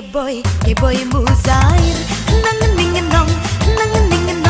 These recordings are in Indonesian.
boy, e boy muzair, nang ning nong, nang ning nong.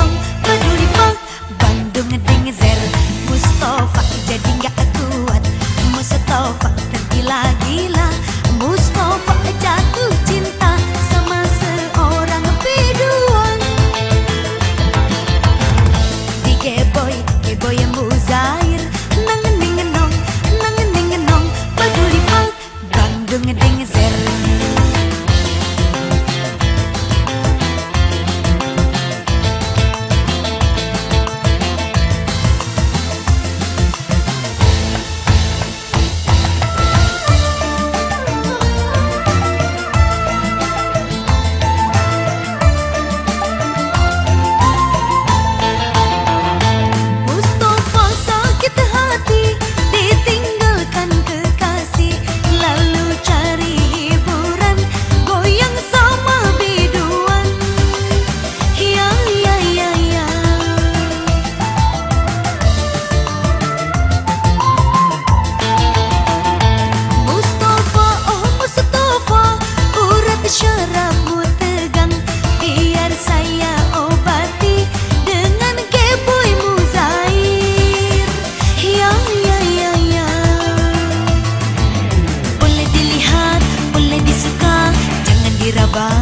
diraba.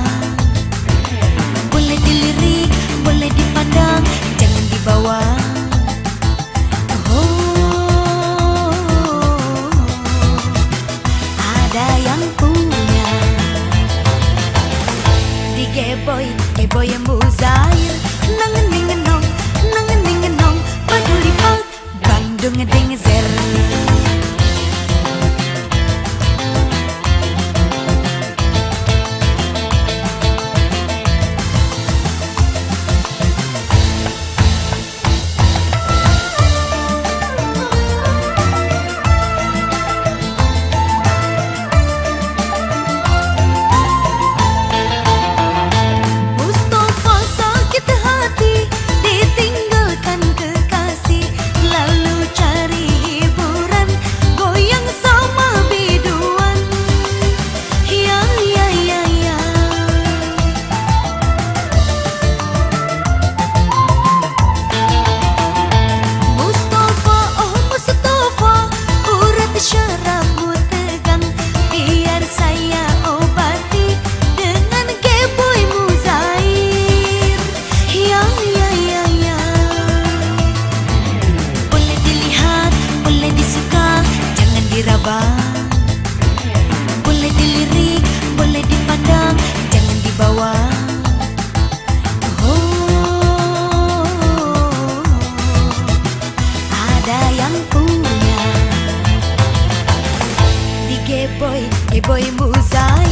Boleh dilirik, boleh dipandang Jangan dibawa. Oh, Ada yang punya. Di Digeboy, eboy yang muzair. Nangen ningenong, nangen ningenong Peduli bang, bang dungedengezer abang Boleh dilirik, boleh dipandang Jangan dibawa. Oh, Ada yang punya. Di Geboy, Geboy Muzai